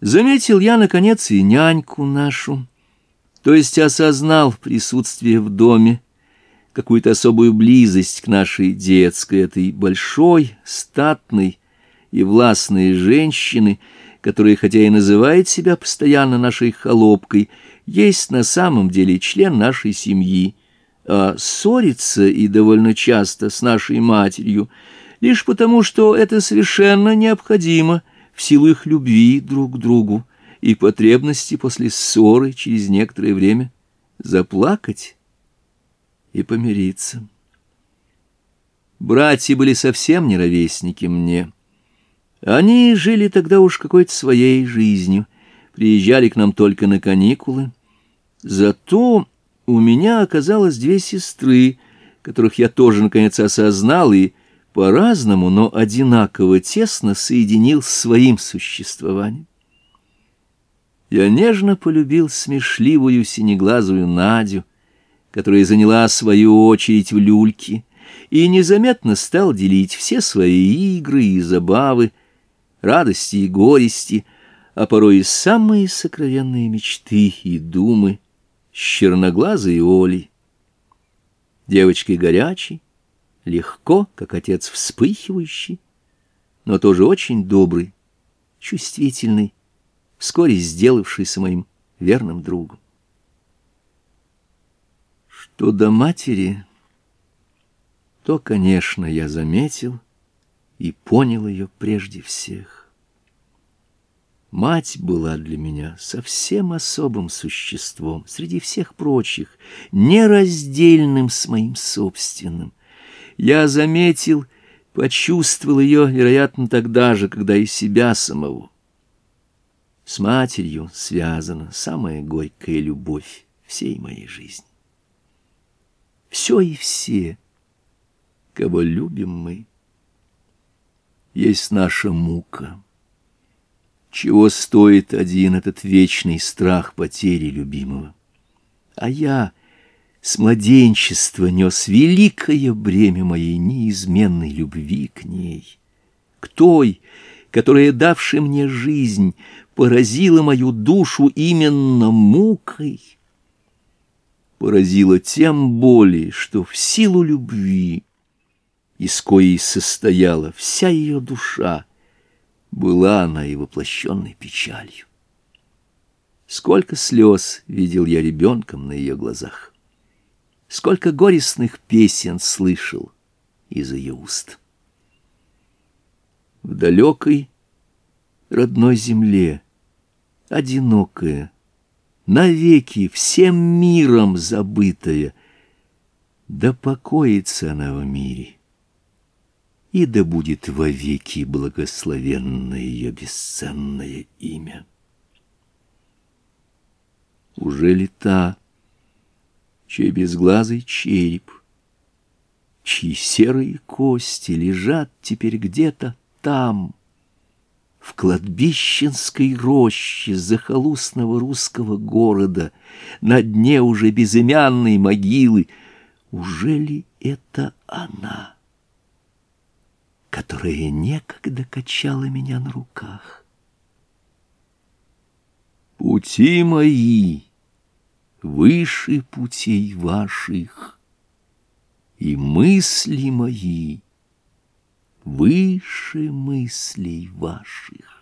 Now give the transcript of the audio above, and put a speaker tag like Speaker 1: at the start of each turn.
Speaker 1: Заметил я, наконец, и няньку нашу, то есть осознал присутствие в доме, какую-то особую близость к нашей детской, этой большой, статной и властной женщины, которая, хотя и называет себя постоянно нашей холопкой, есть на самом деле член нашей семьи, а ссорится и довольно часто с нашей матерью, лишь потому, что это совершенно необходимо — в силу их любви друг к другу и потребности после ссоры через некоторое время заплакать и помириться. Братья были совсем не ровесники мне. Они жили тогда уж какой-то своей жизнью, приезжали к нам только на каникулы. Зато у меня оказалось две сестры, которых я тоже, наконец, осознал и по-разному, но одинаково тесно соединил с своим существованием. Я нежно полюбил смешливую синеглазую Надю, которая заняла свою очередь в люльке, и незаметно стал делить все свои игры и забавы, радости и горести, а порой и самые сокровенные мечты и думы с черноглазой Олей, девочкой горячей, легко, как отец вспыхивающий, но тоже очень добрый, чувствительный, вскоре сделавшийся моим верным другом. Что до матери, то, конечно, я заметил и понял ее прежде всех. Мать была для меня совсем особым существом среди всех прочих, нераздельным с моим собственным. Я заметил, почувствовал ее, вероятно, тогда же, когда и себя самого. С матерью связана самая горькая любовь всей моей жизни. Все и все, кого любим мы, есть наша мука. Чего стоит один этот вечный страх потери любимого? А я с младенчества нес великое бремя моей неизменной любви к ней, к той, которая, давши мне жизнь, поразила мою душу именно мукой, поразила тем более, что в силу любви, из коей состояла вся ее душа, была она и воплощенной печалью. Сколько слез видел я ребенком на ее глазах! сколько горестных песен слышал из ее уст. В далекой родной земле, одинокая, навеки всем миром забытая, да покоится она в мире, и да будет вовеки благословенно ее бесценное имя. Уже ли лета чей безглазый череп, чьи серые кости лежат теперь где-то там, в кладбищенской роще захолустного русского города, на дне уже безымянной могилы. Уже ли это она, которая некогда качала меня на руках? Пути мои! выше путей ваших, и мысли мои выше мыслей ваших.